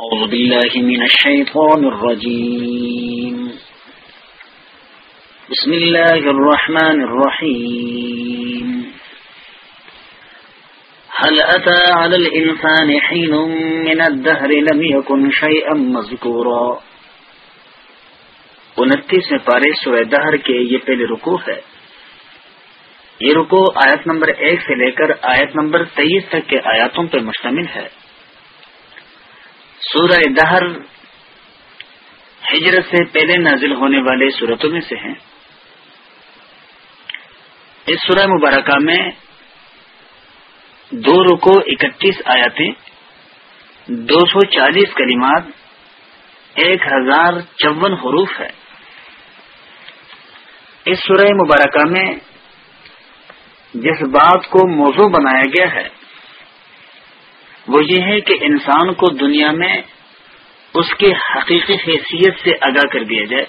أعوذ بالله من الشيطان الرجيم. بسم الله الرحمن الرحيم. هل أتى على الإنسان حين من الدهر لم يكن شيئا مذكورا؟ انتیس میں پارے سورہ دہر کے یہ پہلے رکو ہے۔ یہ رکو آیت نمبر ایک سے لے کر آیت نمبر تیئیس تک کے آیاتوں پر مشتمل ہے۔ سورہ دہر ہجرت سے پہلے نازل ہونے والے صورتوں میں سے ہیں۔ اس سورہ مبارکہ میں دو رکو اکتیس آیاتیں دو سو چالیس کلمات، ایک ہزار چون حروف ہے اس سورہ مبارکہ میں جس بات کو موضوع بنایا گیا ہے وہ یہ ہے کہ انسان کو دنیا میں اس کی حقیقی حیثیت سے آگاہ کر دیا جائے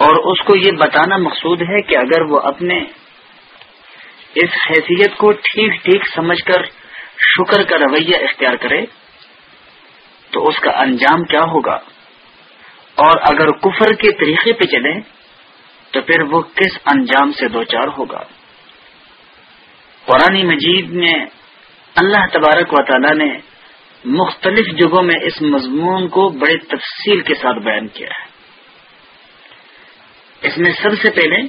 اور اس کو یہ بتانا مقصود ہے کہ اگر وہ اپنے اس حیثیت کو ٹھیک ٹھیک سمجھ کر شکر کا رویہ اختیار کرے تو اس کا انجام کیا ہوگا؟ اور اگر کفر کے طریقے پہ چلے تو پھر وہ کس انجام سے دوچار ہوگا؟ قرآن مجید میں اللہ تبارک و تعالی نے مختلف جگہوں میں اس مضمون کو بڑے تفصیل کے ساتھ بیان کیا ہے۔ اس میں سب سے پہلے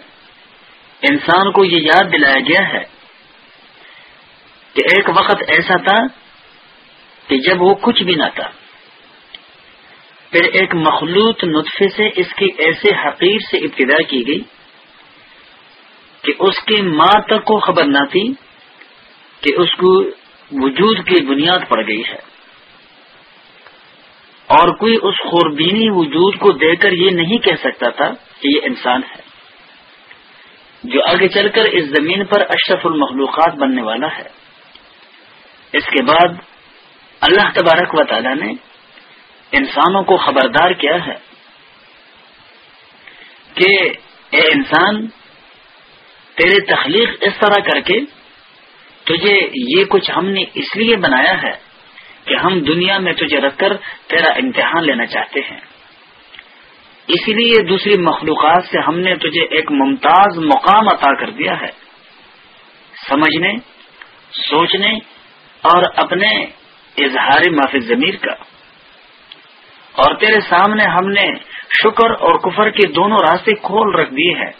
انسان کو یہ یاد دلایا گیا ہے کہ ایک وقت ایسا تھا کہ جب وہ کچھ بھی نہ تھا، پھر ایک مخلوط نطفے سے اس کی ایسے حقیر سے ابتدا کی گئی کہ اس کی ماں تک کو خبر نہ تھی کہ اس کو وجود کی بنیاد پڑ گئی ہے۔ اور کوئی اس خوربینی وجود کو دے کر یہ نہیں کہہ سکتا تھا کہ یہ انسان ہے۔ جو آگے چل کر اس زمین پر اشرف المخلوقات بننے والا ہے۔ اس کے بعد اللہ تبارک و تعالی نے انسانوں کو خبردار کیا ہے کہ اے انسان، تیرے تخلیق اس طرح کر کے تجھے یہ کچھ ہم نے اس لیے بنایا ہے کہ ہم دنیا میں تجھے رکھ کر تیرا امتحان لینا چاہتے ہیں۔ اسی لیے دوسری مخلوقات سے ہم نے تجھے ایک ممتاز مقام عطا کر دیا ہے۔ سمجھنے، سوچنے اور اپنے اظہار معافی ضمیر کا۔ اور تیرے سامنے ہم نے شکر اور کفر کے دونوں راستے کھول رکھ دیے ہیں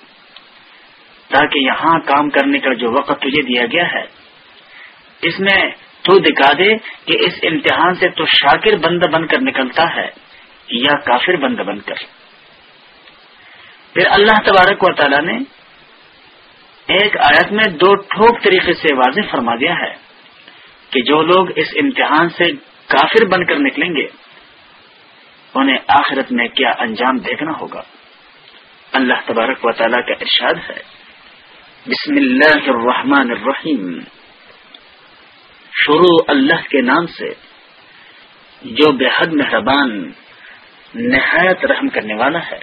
تاکہ یہاں کام کرنے کا جو وقت تجھے دیا گیا ہے اس میں تو دکھا دے کہ اس امتحان سے تو شاکر بند بن کر نکلتا ہے یا کافر بند بن کر۔ پھر اللہ تبارک و تعالی نے ایک آیت میں دو ٹھوک طریقے سے واضح فرما دیا ہے کہ جو لوگ اس امتحان سے کافر بن کر نکلیں گے، انہیں آخرت میں کیا انجام دیکھنا ہوگا۔ اللہ تبارک و تعالیٰ کا ارشاد ہے۔ بسم اللہ الرحمن الرحیم۔ شروع اللہ کے نام سے جو بے حد مہربان نہایت رحم کرنے والا ہے۔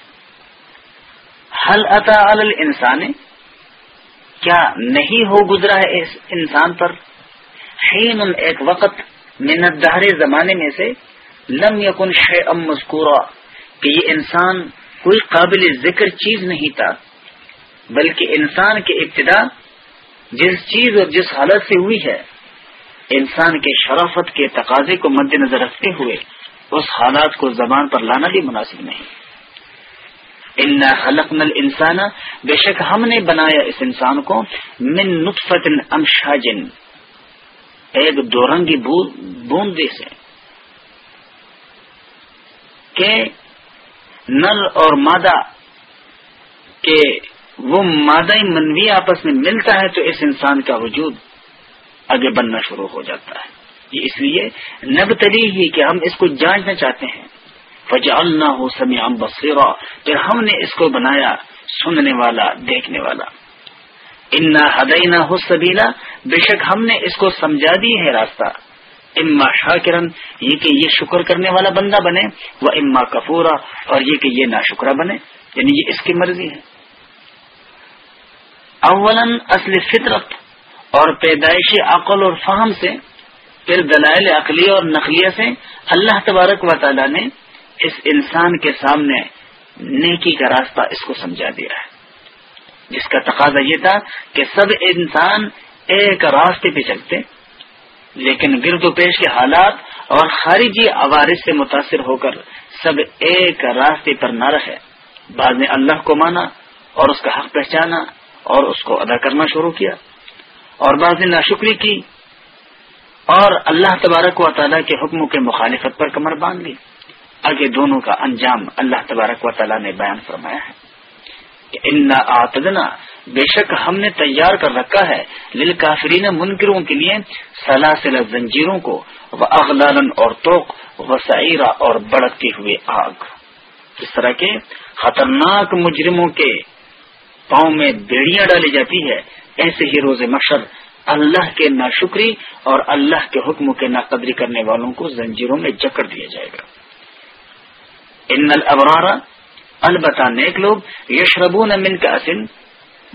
حل عطا انسان کیا نہیں ہو گزرا ہے اس انسان پر؟ حین ایک وقت منت دہرے زمانے میں سے لم یکن شے ام مذکورا، کہ یہ انسان کوئی قابل ذکر چیز نہیں تھا، بلکہ انسان کی ابتدا جس چیز اور جس حالت سے ہوئی ہے انسان کے شرافت کے تقاضے کو مد نظر رکھتے ہوئے اس حالات کو زبان پر لانا بھی مناسب نہیں۔ خلق نل انسان بے شک ہم نے بنایا اس انسان کو من نطفت امشاجن ایک دو رنگی بوندے سے۔ کہ نل اور مادہ کے وہ مادہ منوی آپس میں ملتا ہے تو اس انسان کا وجود آگے بننا شروع ہو جاتا ہے۔ یہ اس لیے نب تری ہی کہ ہم اس کو جانچنا چاہتے ہیں۔ فجعلنا ہو سمیع بصیرا پھر ہم نے اس کو بنایا سننے والا، دیکھنے والا۔ انا ہدینا ہو سبیلا بے شک ہم نے اس کو سمجھا دی ہے راستہ۔ اما شاکرن یہ کہ یہ شکر کرنے والا بندہ بنے۔ وہ اما کفورا اور یہ کہ یہ ناشکرا بنے۔ یعنی یہ اس کی مرضی ہے۔ اولن اصل فطرت۔ اور پیدائشی عقل اور فہم سے، پھر دلائل عقلی اور نقلیہ سے اللہ تبارک و تعالی نے اس انسان کے سامنے نیکی کا راستہ اس کو سمجھا دیا ہے۔ جس کا تقاضا یہ تھا کہ سب انسان ایک راستے پہ چلتے، لیکن گرد و پیش کے حالات اور خارجی عوارض سے متاثر ہو کر سب ایک راستے پر نہ رہے۔ بعد نے اللہ کو مانا اور اس کا حق پہچانا اور اس کو ادا کرنا شروع کیا۔ اور بعض نے ناشکری کی اور اللہ تبارک و تعالیٰ کے حکموں کے مخالفت پر کمر باندھ لی۔ آگے دونوں کا انجام اللہ تبارک و تعالیٰ نے بیان فرمایا ہے۔ کہ ان آتدنا بے شک ہم نے تیار کر رکھا ہے لل کافرین منکروں کے لیے سلاسل زنجیروں کو وہ اغلالن اور توق و سعیرہ اور بڑکتے ہوئے آگ۔ اس طرح کے خطرناک مجرموں کے پاؤں میں بیڑیاں ڈالی جاتی ہے۔ ایسے ہی روز مشر اللہ کے ناشکری اور اللہ کے حکم کے ناقدری کرنے والوں کو زنجیروں میں جکڑ دیا جائے گا۔ ان الابرار، البتہ نیک لوگ، یشربون من کا اسن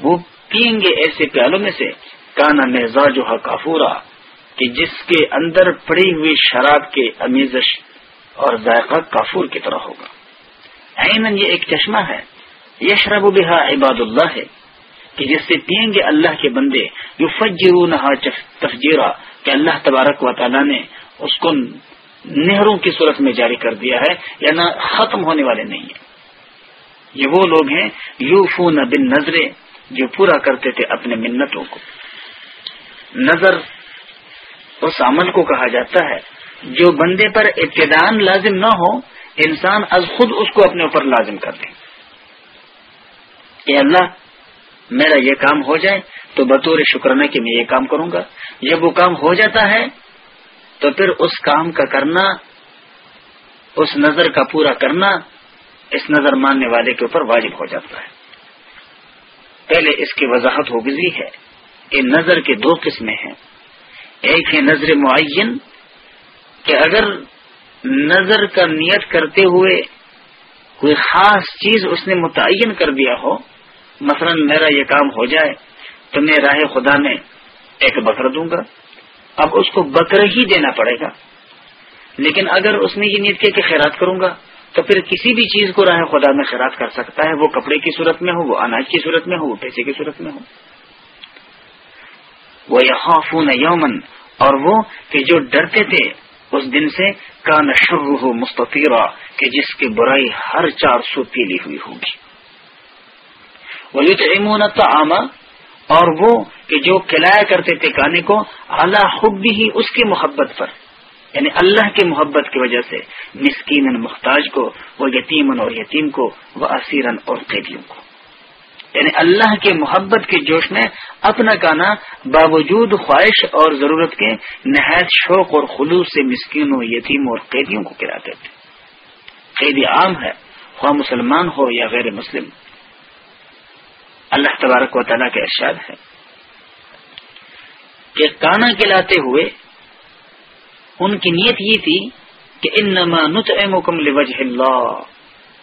وہ پئیں گے ایسے پیالوں میں سے، کانا مزاج کافورا، کہ جس کے اندر پڑی ہوئی شراب کے امیزش اور ذائقہ کافور کی طرح ہوگا۔ عین یہ ایک چشمہ ہے۔ یشرب بہا عباد اللہ ہے کہ جس سے پئیں گے اللہ کے بندے یو فجرونہا تفجیرا، کہ اللہ تبارک و تعالی نے اس کو نہروں کی صورت میں جاری کر دیا ہے یا نہ ختم ہونے والے نہیں ہیں۔ یہ وہ لوگ ہیں یو فون بن نظرے جو پورا کرتے تھے اپنے منتوں کو۔ نظر اس عمل کو کہا جاتا ہے، جو بندے پر ابتدان لازم نہ ہو، انسان از خود اس کو اپنے اوپر لازم کر دے۔ کہ اللہ میرا یہ کام ہو جائے تو بطور شکرانہ کہ میں یہ کام کروں گا۔ جب وہ کام ہو جاتا ہے تو پھر اس کام کا کرنا، اس نظر کا پورا کرنا اس نظر ماننے والے کے اوپر واجب ہو جاتا ہے۔ پہلے اس کی وضاحت ہو گزری ہے کہ نظر کے دو قسمیں ہیں۔ ایک ہے نظر معین، کہ اگر نظر کا نیت کرتے ہوئے کوئی خاص چیز اس نے متعین کر دیا ہو مثلا میرا یہ کام ہو جائے تو میں راہ خدا میں ایک بکر دوں گا۔ اب اس کو بکر ہی دینا پڑے گا۔ لیکن اگر اس نے یہ نیت کیا کہ خیرات کروں گا، تو پھر کسی بھی چیز کو راہ خدا میں خیرات کر سکتا ہے۔ وہ کپڑے کی صورت میں ہو، وہ اناج کی صورت میں ہو، وہ پیسے کی صورت میں ہو۔ وہ یہاں یومن اور وہ کہ جو ڈرتے تھے، اس دن سے کا نشر ہو مستفیرہ کہ جس کی برائی ہر چار سو پیلی ہوئی ہوگی۔ وہ تو اور وہ کہ جو کھلایا کرتے تھے کانے کو اعلیٰ خود بھی اس کی محبت پر۔ یعنی اللہ کی محبت کی وجہ سے مسکین محتاج کو، وہ یتیمن اور یتیم کو، وہ اسیرن اور قیدیوں کو۔ یعنی اللہ کے محبت کے جوش میں اپنا کانا باوجود خواہش اور ضرورت کے نہایت شوق اور خلوص سے مسکینوں یتیم اور قیدیوں کو کراتے تھے۔ قیدی عام ہے، خواہ مسلمان ہو یا غیر مسلم۔ اللہ تبارک و تعالیٰ کا ارشاد ہے کہ کانا کلاتے ہوئے ان کی نیت یہ تھی کہ ان نما نت لوجہ اللہ،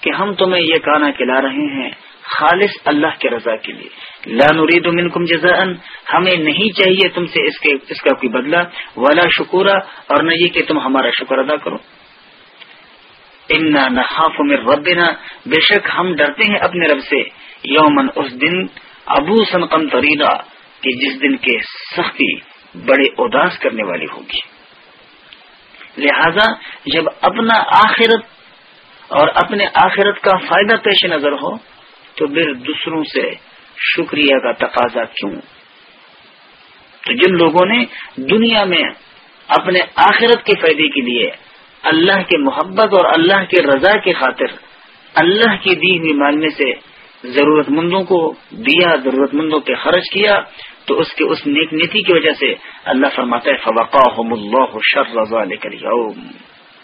کہ ہم تمہیں یہ کانا کھلا رہے ہیں خالص اللہ کے رضا کے لیے۔ لا نريد منكم جزاء، ہمیں نہیں چاہیے تم سے اس کے، اس کا کوئی بدلہ، ولا شکورا اور نہ یہ کہ تم ہمارا شکر ادا کرو۔ انا نخاف من ربنا، بے شک ہم ڈرتے ہیں اپنے رب سے۔ یومن اس دن ابو سنقم تریدا کہ جس دن کے سختی بڑے اداس کرنے والی ہوگی۔ لہذا جب اپنا آخرت اور اپنے آخرت کا فائدہ پیش نظر ہو، تو پھر دوسروں سے شکریہ کا تقاضا کیوں؟ تو جن لوگوں نے دنیا میں اپنے آخرت کے فائدے کے لیے اللہ کے محبت اور اللہ کے رضا کی خاطر اللہ کی دی ہوئی ماننے سے ضرورت مندوں کو دیا ضرورت مندوں پہ خرچ کیا، تو اس کے، اس نیک نیتی کی وجہ سے اللہ فرماتا ہے فوقا اللہ شر رضا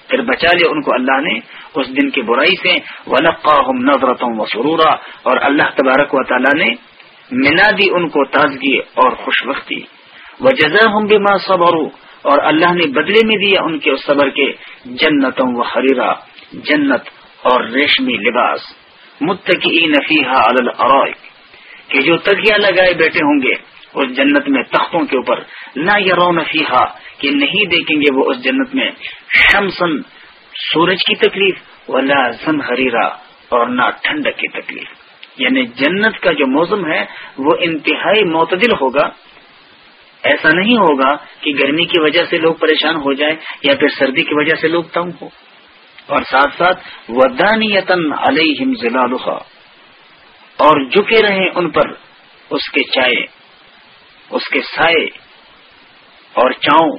پھر بچا لیا ان کو اللہ نے اس دن کی برائی سے۔ ولقاہم نظرتوں و اور اللہ تبارک و تعالی نے ملا دی ان کو تازگی اور خوش وقتی وہ جزا ہوں اور اللہ نے بدلے میں دیا ان کے اس صبر کے۔ جنتوں و حریرا جنت اور ریشمی لباس۔ متقی نفیحہ کہ جو تکیا لگائے بیٹھے ہوں گے اس جنت میں تختوں کے اوپر نہ یہ رو کہ نہیں دیکھیں گے وہ اس جنت میں شمسن سورج کی تکلیف، ولا زم ہریرا اور نہ ٹھنڈک کی تکلیف۔ یعنی جنت کا جو موسم ہے، وہ انتہائی معتدل ہوگا۔ ایسا نہیں ہوگا کہ گرمی کی وجہ سے لوگ پریشان ہو جائے یا پھر سردی کی وجہ سے لوگ تنگ ہو اور ساتھ ساتھ ودانیتن علیہم ضلع اور جھکے رہے ان پر اس کے چائے، اس کے سائے اور چاؤں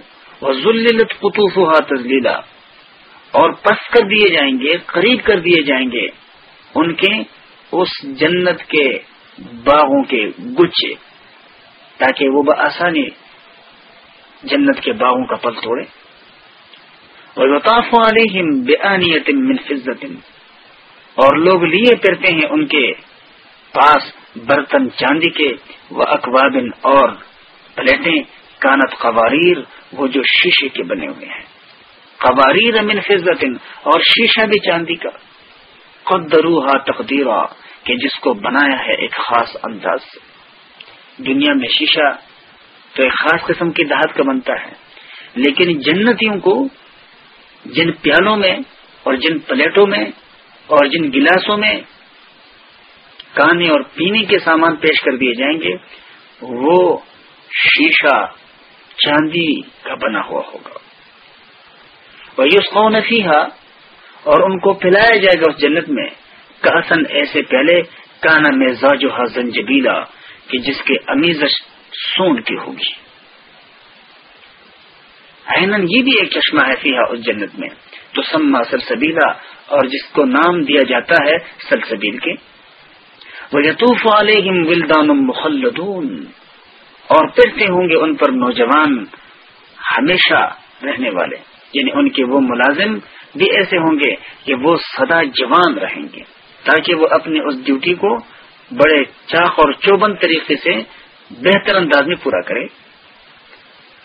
وہ ذلت تزلیلا اور پس کر دیے جائیں گے، قریب کر دیے جائیں گے ان کے اس جنت کے باغوں کے گچے تاکہ وہ بآسانی جنت کے باغوں کا پل توڑے۔ وطاف علیہم بے من فضت اور لوگ لیے پھرتے ہیں ان کے پاس برتن چاندی کے وہ اکوابن اور پلیٹیں۔ کانت قواریر، وہ جو شیشے کے بنے ہوئے ہیں۔ قواریر من فضت اور شیشہ بھی چاندی کا۔ قدروہا تقدیرہ کہ جس کو بنایا ہے ایک خاص انداز سے۔ دنیا میں شیشہ تو ایک خاص قسم کی دہت کا بنتا ہے، لیکن جنتیوں کو جن پیالوں میں اور جن پلیٹوں میں اور جن گلاسوں میں کانے اور پینے کے سامان پیش کر دیے جائیں گے، وہ شیشہ، چاندی کا بنا ہوا ہوگا۔ وہ یوس قو اور ان کو پلایا جائے گا اس جنت میں۔ کاسن ایسے پہلے کانا میں زاجو زنجبیلا، کہ جس کے امیزش سون کی ہوگی۔ یہ بھی ایک چشمہ ہے فیحا اس جنت میں۔ تو سما سلسبیلا، اور جس کو نام دیا جاتا ہے سلسبیل کے۔ وہ یتوف علیہم ولدان مخلدون۔ اور پھرتے ہوں گے ان پر نوجوان، ہمیشہ رہنے والے۔ یعنی ان کے وہ ملازم بھی ایسے ہوں گے کہ وہ سدا جوان رہیں گے۔ تاکہ وہ اپنی اس ڈیوٹی کو بڑے چاق اور چوبند طریقے سے بہتر انداز میں پورا کرے۔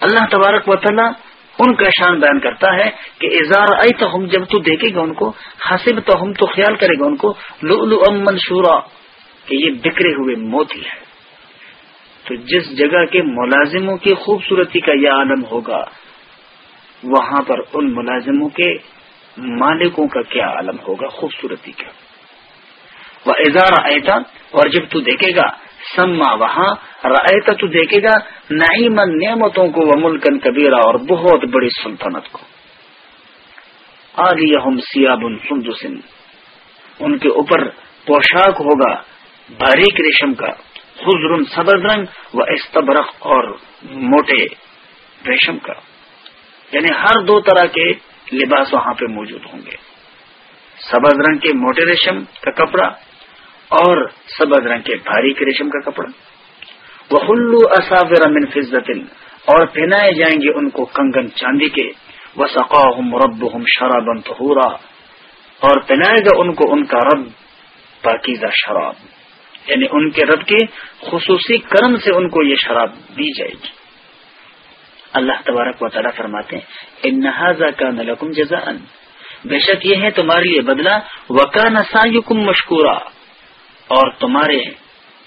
اللہ تبارک و تعالیٰ ان کا شان بیان کرتا ہے کہ اظہار آئی تو ہم جب تو دیکھے گا ان کو حسب تو ہم تو خیال کرے گا ان کو لو ام منشورا، کہ یہ بکھرے ہوئے موتی ہے تو جس جگہ کے ملازموں کی خوبصورتی کا یہ عالم ہوگا، وہاں پر ان ملازموں کے مالکوں کا کیا عالم ہوگا، خوبصورتی کا۔ وہ اظہار آئے اور جب تو دیکھے گا سما وہاں رائتا تو دیکھے گا نعیمن نعمتوں کو وہ ملکن کبیرہ اور بہت بڑی سلطنت کو۔ آلیہم سیاب سندسن ان کے اوپر پوشاک ہوگا، باریک ریشم کا خزر سبز رنگ و استبرق اور موٹے ریشم کا۔ یعنی ہر دو طرح کے لباس وہاں پہ موجود ہوں گے۔ سبز رنگ کے موٹے ریشم کا کپڑا اور سبز رنگ کے بھاری کے ریشم کا کپڑا۔ وہ ہلو اصافر من فضت اور پہنائے جائیں گے ان کو کنگن چاندی کے۔ وہ سقا ہم رب ہم شرابن اور پہنائے گا ان کو ان کا رب پاکیزہ شراب۔ یعنی ان کے رب کے خصوصی کرم سے ان کو یہ شراب دی جائے گی۔ اللہ تبارک و تعالیٰ فرماتے ہیں انحاظہ کا نلکم جزا بے شک یہ ہے تمہارے لیے بدلا وکا سا مشکورہ اور تمہارے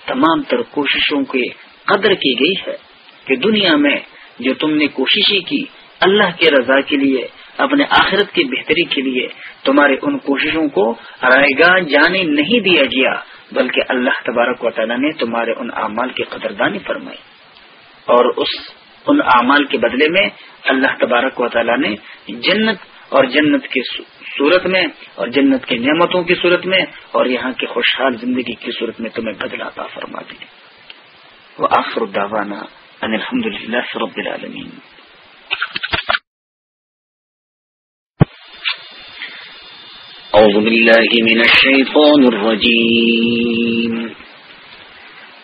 تمام تر کوششوں کی قدر کی گئی ہے کہ دنیا میں جو تم نے کوششیں کی اللہ کے رضا کے لیے، اپنے آخرت کی بہتری کے لیے، تمہارے ان کوششوں کو رائے گاہ جانے نہیں دیا گیا، بلکہ اللہ تبارک و تعالیٰ نے تمہارے ان اعمال کی قدردانی فرمائی۔ اور اس ان اعمال کے بدلے میں اللہ تبارک و تعالیٰ نے جنت اور جنت کے صورت میں، اور جنت کی نعمتوں کی صورت میں، اور یہاں کی خوشحال زندگی کی صورت میں تمہیں بدلا بدلاتا فرما دی وہ آخر الداوانا ان الحمد للہ رب العالمین۔ أعوذ بالله من الشيطان الرجيم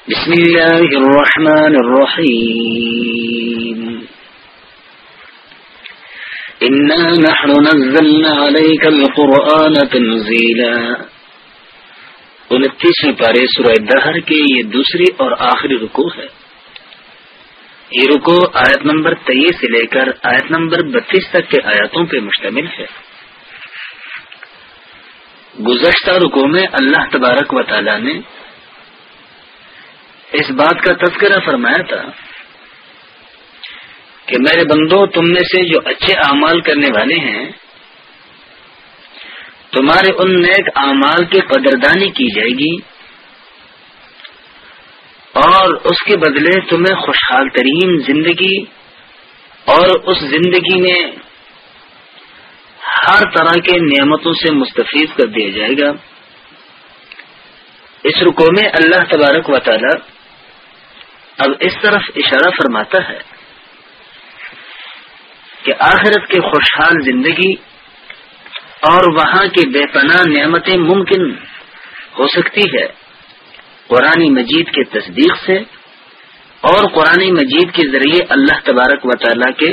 بسم الله الرحمن الرحيم إنا نحن نزلنا عليك القرآن تنزيلا۔ انتیسویں پارے سورہ دہر کے یہ دوسری اور آخری رکو ہے۔ یہ رکو آیت نمبر تیئیس سے لے کر آیت نمبر بتیس تک کے آیاتوں پہ مشتمل ہے۔ گزشتہ رکو میں اللہ تبارک و تعالی نے اس بات کا تذکرہ فرمایا تھا کہ میرے بندو، تم میں سے جو اچھے اعمال کرنے والے ہیں، تمہارے ان نیک اعمال کی قدردانی کی جائے گی اور اس کے بدلے تمہیں خوشحال ترین زندگی اور اس زندگی میں ہر طرح کے نعمتوں سے مستفید کر دیا جائے گا۔ اس رکو میں اللہ تبارک و تعالی اب اس طرف اشارہ فرماتا ہے۔ کہ آخرت کے خوشحال زندگی اور وہاں کی بے پناہ نعمتیں ممکن ہو سکتی ہے۔ قرآن مجید کے تصدیق سے اور قرآن مجید کے ذریعے اللہ تبارک و تعالیٰ کے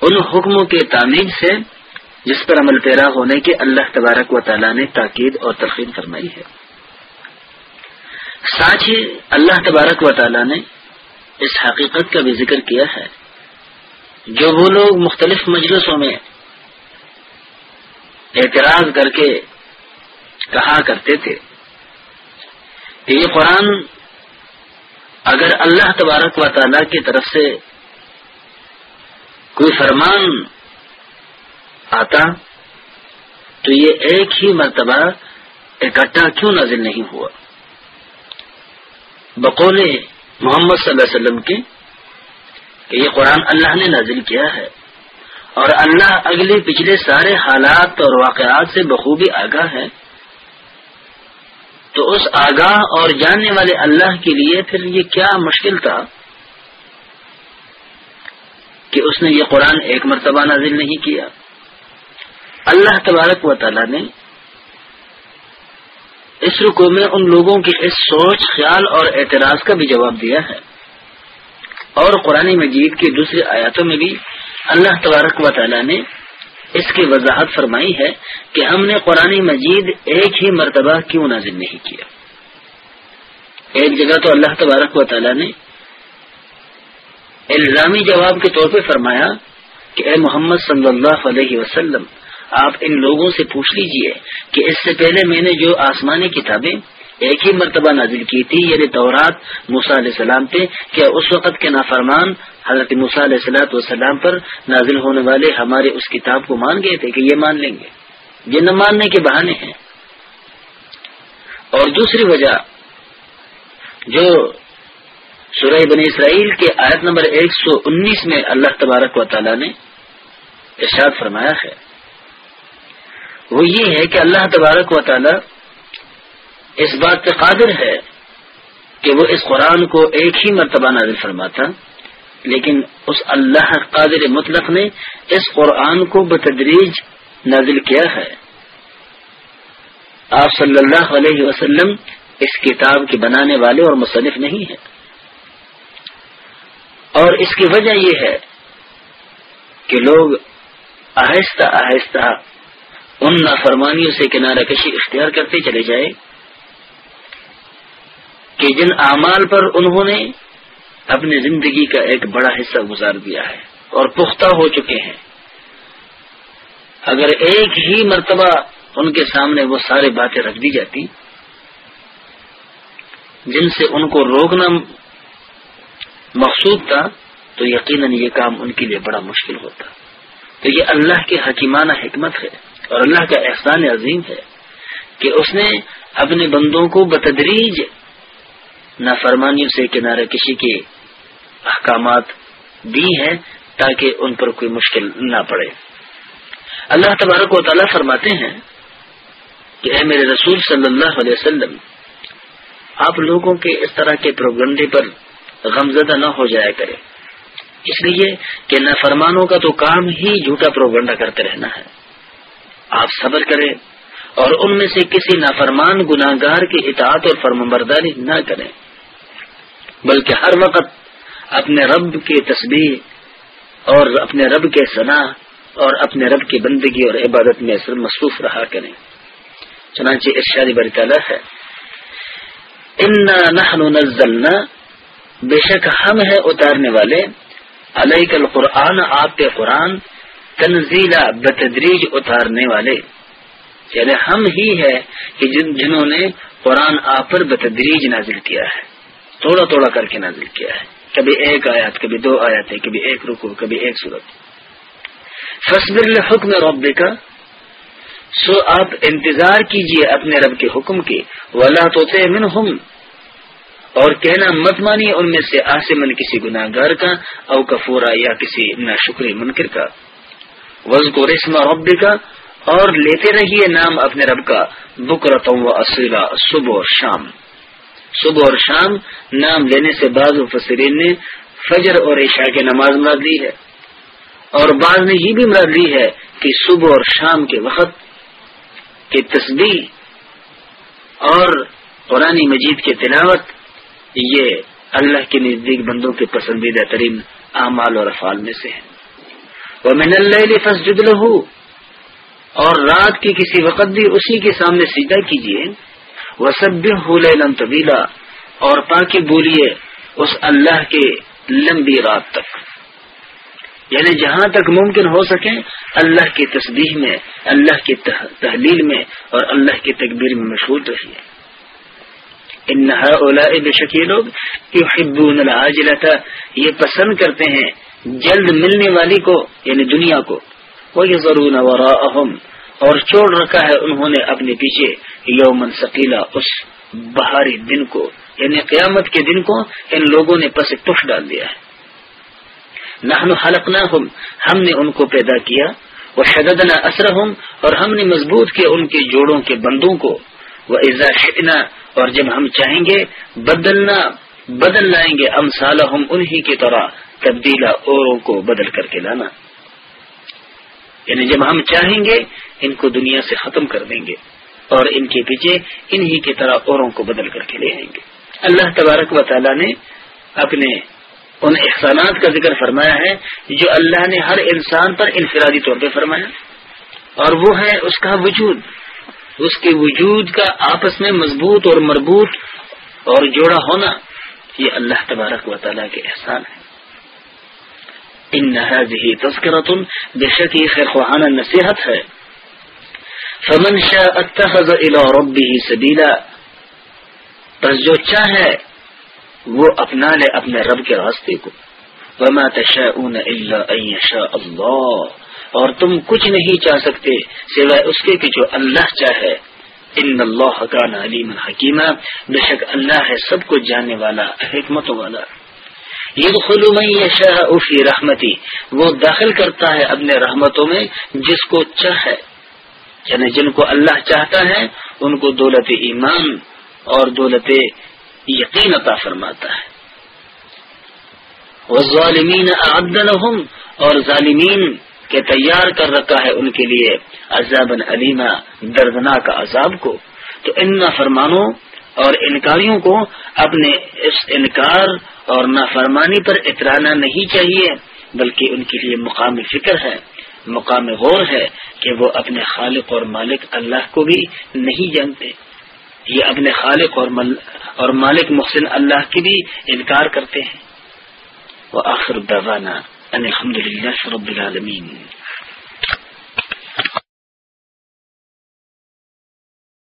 ان حکموں کے تعمیر سے جس پر عمل پیرا ہونے کے اللہ تبارک و تعالیٰ نے تاکید اور ترقی فرمائی ہے۔ ساتھ ہی اللہ تبارک و تعالیٰ نے اس حقیقت کا بھی ذکر کیا ہے جو وہ لوگ مختلف مجلسوں میں اعتراض کر کے کہا کرتے تھے کہ یہ قرآن اگر اللہ تبارک و تعالی کی طرف سے کوئی فرمان آتا تو یہ ایک ہی مرتبہ اکٹھا کیوں نازل نہیں ہوا؟ بقول محمد صلی اللہ علیہ وسلم کے کہ یہ قرآن اللہ نے نازل کیا ہے۔ اور اللہ اگلے پچھلے سارے حالات اور واقعات سے بخوبی آگاہ ہے۔ تو اس آگاہ اور جاننے والے اللہ کے لیے پھر یہ کیا مشکل تھا کہ اس نے یہ قرآن ایک مرتبہ نازل نہیں کیا۔ اللہ تبارک و تعالی نے اس رکو میں ان لوگوں کی اس سوچ، خیال اور اعتراض کا بھی جواب دیا ہے۔ اور قرآن مجید کی دوسری آیاتوں میں بھی اللہ تبارک و تعالی نے اس کی وضاحت فرمائی ہے کہ ہم نے قرآن مجید ایک ہی مرتبہ کیوں نازل نہیں کیا؟ ایک جگہ تو اللہ تبارک و تعالی نے الزامی جواب کے طور پہ فرمایا کہ اے محمد صلی اللہ علیہ وسلم، آپ ان لوگوں سے پوچھ لیجیے کہ اس سے پہلے میں نے جو آسمانی کتابیں ایک ہی مرتبہ نازل کی تھی یعنی تورات موسا علیہ السلام پہ کیا اس وقت کے نافرمان حضرت موسا علیہ السلاۃ والسلام پر نازل ہونے والے ہمارے اس کتاب کو مان گئے تھے کہ یہ مان لیں گے۔ یہ نہ ماننے کے بہانے ہیں۔ اور دوسری وجہ، جو سورہ بن اسرائیل کے آیت نمبر ایک سو انیس میں اللہ تبارک و تعالی نے ارشاد فرمایا ہے، وہ یہ ہے کہ اللہ تبارک و تعالی اس بات پہ قادر ہے کہ وہ اس قرآن کو ایک ہی مرتبہ نازل فرماتا، لیکن اس اللہ قادر مطلق نے اس قرآن کو بتدریج نازل کیا ہے۔ آپ صلی اللہ علیہ وسلم اس کتاب کے بنانے والے اور مصنف نہیں ہیں۔ اور اس کی وجہ یہ ہے کہ لوگ آہستہ آہستہ ان نافرمانیوں سے کنارہ کشی اختیار کرتے چلے جائے کہ جن اعمال پر انہوں نے اپنی زندگی کا ایک بڑا حصہ گزار دیا ہے اور پختہ ہو چکے ہیں۔ اگر ایک ہی مرتبہ ان کے سامنے وہ سارے باتیں رکھ دی جاتی، جن سے ان کو روکنا مقصود تھا، تو یقیناً یہ کام ان کے لیے بڑا مشکل ہوتا۔ تو یہ اللہ کی حکیمانہ حکمت ہے اور اللہ کا احسان عظیم ہے کہ اس نے اپنے بندوں کو بتدریج نافرمانیوں سے کنارے کشی کے احکامات دی ہیں تاکہ ان پر کوئی مشکل نہ پڑے۔ اللہ تبارک و تعالیٰ فرماتے ہیں کہ اے میرے رسول صلی اللہ علیہ وسلم، آپ لوگوں کے اس طرح کے پروگنڈے پر غمزدہ نہ ہو جایا کرے اس لیے کہ نافرمانوں کا تو کام ہی جھوٹا پروگنڈا کرتے رہنا ہے۔ آپ صبر کریں اور ان میں سے کسی نافرمان گناہ گار کی اطاعت اور فرم برداری نہ کریں۔ بلکہ ہر وقت اپنے رب کی تصویر اور اپنے رب کے ثنا اور اپنے رب کی بندگی اور عبادت میں مصروف رہا کریں چنانچہ ارشاد برطالہ ہے ان بے شک ہم ہے اتارنے والے۔ علیہ کل قرآن آپ کے قرآن تنزیلا، بتدریج اتارنے والے۔ یعنی ہم ہی ہے کہ جن جنہوں نے قرآن آپ پر بتدریج نازل کیا ہے۔ توڑا توڑا کر کے نازل کیا ہے۔ کبھی ایک آیات کبھی دو آیاتیں کبھی ایک رکو کبھی ایک صورت فصبر حکم رب کا سو آپ انتظار کیجیے اپنے رب کے حکم کے۔ ولا تو ہم اور کہنا مت مانی ان میں سے آسمن کسی گناہ گار کا، او کفورا یا کسی نہ شکری منکر کا۔ وز کو رسم رب کا اور لیتے رہیے نام اپنے رب کا بکرتوں و اصلا صبح اور شام۔ صبح اور شام نام لینے سے بعض مفسرین نے فجر اور عشاء کی نماز مراد لی ہے۔ اور بعض نے یہ بھی مراد لی ہے کہ صبح اور شام کے وقت کی تسبیح اور قرآن مجید کی تلاوت یہ اللہ کے نزدیک بندوں کے پسندیدہ ترین اعمال اور افعال میں سے ہے۔ وہ من اللہ فسجد لہو اور رات کے کسی وقت بھی اسی کے سامنے سیدھا کیجیے وہ سب طویلا، اور پاکی بولیے اس اللہ کے لمبی رات تک۔ یعنی جہاں تک ممکن ہو سکے، اللہ کی تصدیح میں، اللہ کی تحلیل میں، اور اللہ کی تکبیر میں مشہور رہیے۔ انہا اولا بے شکی لوگ یہ پسند کرتے ہیں جلد ملنے والی کو یعنی دنیا کو۔ وہ ضرور اور چھوڑ رکھا ہے انہوں نے اپنے پیچھے یومن ثقیلا اس بہاری دن کو یعنی قیامت کے دن کو ان لوگوں نے پس پش ڈال دیا ہے۔ نحن حلقناہم ہم نے ان کو پیدا کیا۔ وہ شددنا اسرہم، اور ہم نے مضبوط کیا ان کے جوڑوں کے بندوں کو۔ وہ عزا شکنا اور جب ہم چاہیں گے، بدلنا، بدل لائیں گے ام سالہم انہی کی طرح، تبدیلا اوروں کو بدل کر کے لانا۔ یعنی جب ہم چاہیں گے، ان کو دنیا سے ختم کر دیں گے اور ان کے پیچھے انہی کی طرح اوروں کو بدل کر کے لے آئیں گے۔ اللہ تبارک و تعالی نے اپنے ان احسانات کا ذکر فرمایا ہے جو اللہ نے ہر انسان پر انفرادی طور پہ فرمایا۔ اور وہ ہے اس کا وجود۔ اس کے وجود کا آپس میں مضبوط اور مربوط اور جوڑا ہونا یہ اللہ تبارک و تعالیٰ کے احسان ہے۔ ان نہ تذکرتن بے شک یہ خیر خواہانہ نصیحت ہے. فمن شاء اتخذ الى ربه سبیلا پس جو چاہے وہ اپنا لے اپنے رب کے راستے کو. وما تشاءون الا ان يشاء اللہ اور تم کچھ نہیں چاہ سکتے سوائے اس کے کہ جو اللہ چاہے. ان اللہ کا علیم حکیمہ بے شک اللہ ہے سب کو جاننے والا حکمتوں والا. یہ من يشاء فی رحمتی وہ داخل کرتا ہے اپنے رحمتوں میں جس کو چاہے۔ یعنی جن کو اللہ چاہتا ہے، ان کو دولت ایمان اور دولت یقین عطا فرماتا ہے۔ وہ ظالمین لهم اور ظالمین کے تیار کر رکھا ہے ان کے لیے عذاب علیمہ دردناک عذاب کو۔ تو ان فرمانوں اور انکاریوں کو اپنے اس انکار اور نافرمانی پر اترانا نہیں چاہیے، بلکہ ان کے لیے مقام فکر ہے، مقام غور ہے کہ وہ اپنے خالق اور مالک اللہ کو بھی نہیں جانتے۔ یہ اپنے خالق اور مل، اور مالک محسن اللہ کی بھی انکار کرتے ہیں۔ وہ آخر دوانا الحمد للہ رب العالمین۔